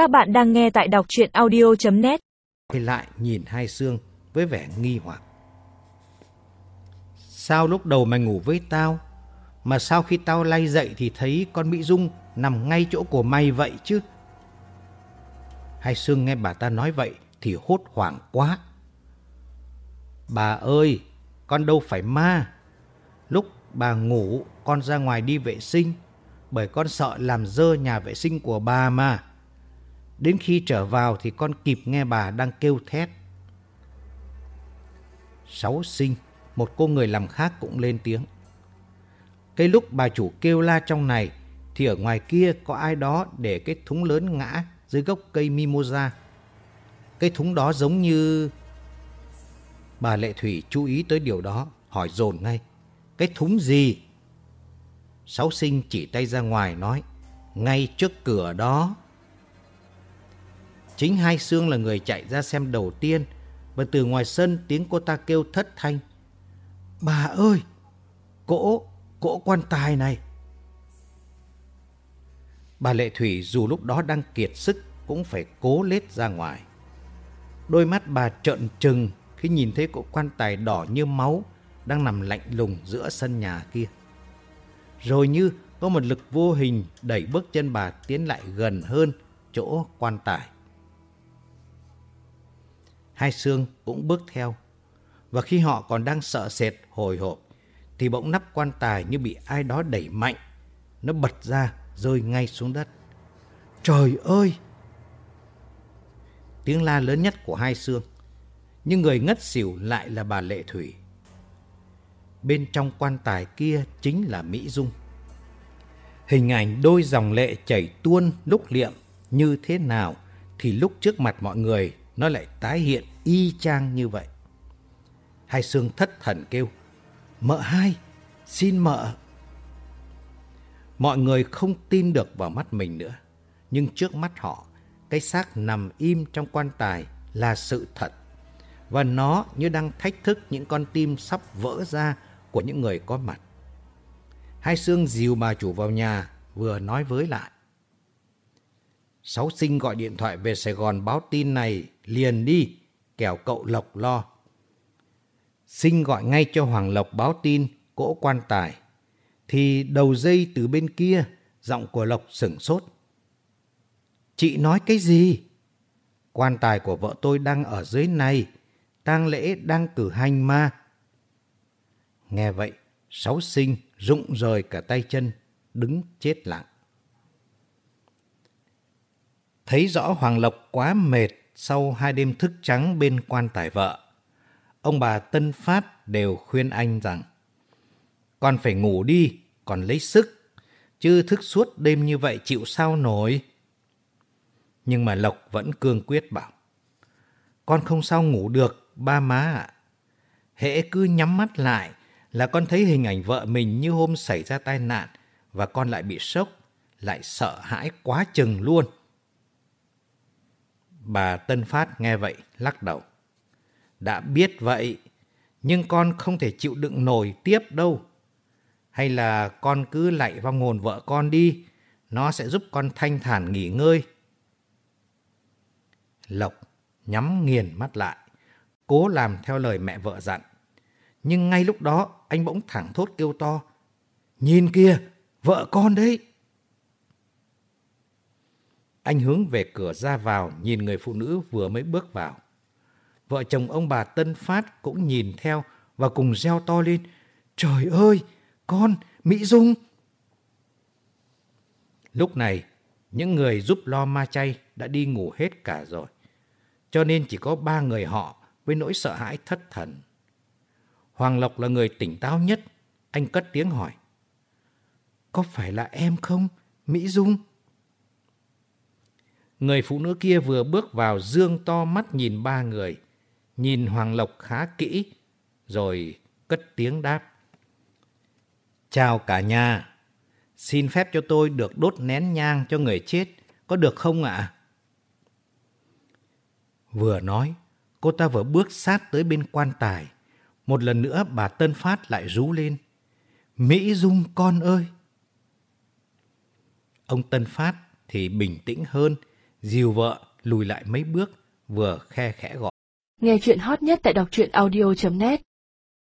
Các bạn đang nghe tại đọc chuyện audio.net quay lại nhìn hai xương với vẻ nghi hoặc. Sao lúc đầu mày ngủ với tao, mà sau khi tao lay dậy thì thấy con Mỹ Dung nằm ngay chỗ của mày vậy chứ? Hai xương nghe bà ta nói vậy thì hốt hoảng quá. Bà ơi, con đâu phải ma. Lúc bà ngủ, con ra ngoài đi vệ sinh, bởi con sợ làm dơ nhà vệ sinh của bà mà. Đến khi trở vào thì con kịp nghe bà đang kêu thét. Sáu sinh, một cô người làm khác cũng lên tiếng. Cái lúc bà chủ kêu la trong này thì ở ngoài kia có ai đó để cái thúng lớn ngã dưới gốc cây mimosa. Cái thúng đó giống như... Bà Lệ Thủy chú ý tới điều đó, hỏi dồn ngay. Cái thúng gì? Sáu sinh chỉ tay ra ngoài nói, ngay trước cửa đó. Chính hai xương là người chạy ra xem đầu tiên, và từ ngoài sân tiếng cô ta kêu thất thanh. Bà ơi, cỗ, cỗ quan tài này. Bà Lệ Thủy dù lúc đó đang kiệt sức cũng phải cố lết ra ngoài. Đôi mắt bà trợn trừng khi nhìn thấy cỗ quan tài đỏ như máu đang nằm lạnh lùng giữa sân nhà kia. Rồi như có một lực vô hình đẩy bước chân bà tiến lại gần hơn chỗ quan tài. Hai xương cũng bước theo. Và khi họ còn đang sợ sệt, hồi hộp, thì bỗng nắp quan tài như bị ai đó đẩy mạnh. Nó bật ra, rơi ngay xuống đất. Trời ơi! Tiếng la lớn nhất của hai xương. Nhưng người ngất xỉu lại là bà Lệ Thủy. Bên trong quan tài kia chính là Mỹ Dung. Hình ảnh đôi dòng lệ chảy tuôn lúc liệm như thế nào thì lúc trước mặt mọi người nó lại tái hiện y chang như vậy. Hai xương thất thần kêu, mợ hai, xin mợ. Mọi người không tin được vào mắt mình nữa, nhưng trước mắt họ, cái xác nằm im trong quan tài là sự thật. Và nó như đang thách thức những con tim sắp vỡ ra của những người có mặt. Hai xương dìu bà chủ vào nhà, vừa nói với lại. Sáu sinh gọi điện thoại về Sài Gòn báo tin này liền đi, kẻo cậu Lộc lo. Sinh gọi ngay cho Hoàng Lộc báo tin cỗ quan tài. Thì đầu dây từ bên kia, giọng của Lộc sửng sốt. Chị nói cái gì? Quan tài của vợ tôi đang ở dưới này, tang lễ đang cử hành mà. Nghe vậy, sáu sinh rụng rời cả tay chân, đứng chết lặng. Thấy rõ Hoàng Lộc quá mệt sau hai đêm thức trắng bên quan tài vợ. Ông bà Tân Phát đều khuyên anh rằng Con phải ngủ đi, còn lấy sức, chứ thức suốt đêm như vậy chịu sao nổi. Nhưng mà Lộc vẫn cương quyết bảo Con không sao ngủ được, ba má ạ. Hễ cứ nhắm mắt lại là con thấy hình ảnh vợ mình như hôm xảy ra tai nạn và con lại bị sốc, lại sợ hãi quá chừng luôn. Bà Tân Phát nghe vậy, lắc đầu. Đã biết vậy, nhưng con không thể chịu đựng nổi tiếp đâu. Hay là con cứ lạy vào ngồn vợ con đi, nó sẽ giúp con thanh thản nghỉ ngơi. Lộc nhắm nghiền mắt lại, cố làm theo lời mẹ vợ dặn. Nhưng ngay lúc đó anh bỗng thẳng thốt kêu to. Nhìn kia, vợ con đấy. Anh hướng về cửa ra vào nhìn người phụ nữ vừa mới bước vào. Vợ chồng ông bà Tân Phát cũng nhìn theo và cùng reo to lên. Trời ơi, con, Mỹ Dung! Lúc này, những người giúp lo ma chay đã đi ngủ hết cả rồi. Cho nên chỉ có ba người họ với nỗi sợ hãi thất thần. Hoàng Lộc là người tỉnh táo nhất. Anh cất tiếng hỏi. Có phải là em không, Mỹ Dung? Người phụ nữ kia vừa bước vào dương to mắt nhìn ba người, nhìn Hoàng Lộc khá kỹ, rồi cất tiếng đáp. Chào cả nhà, xin phép cho tôi được đốt nén nhang cho người chết, có được không ạ? Vừa nói, cô ta vừa bước sát tới bên quan tài. Một lần nữa bà Tân Phát lại rú lên. Mỹ Dung con ơi! Ông Tân Phát thì bình tĩnh hơn, dìu vợ lùi lại mấy bước, vừa khe khẽ gọi. Nghe chuyện hot nhất tại đọc truyện audio.net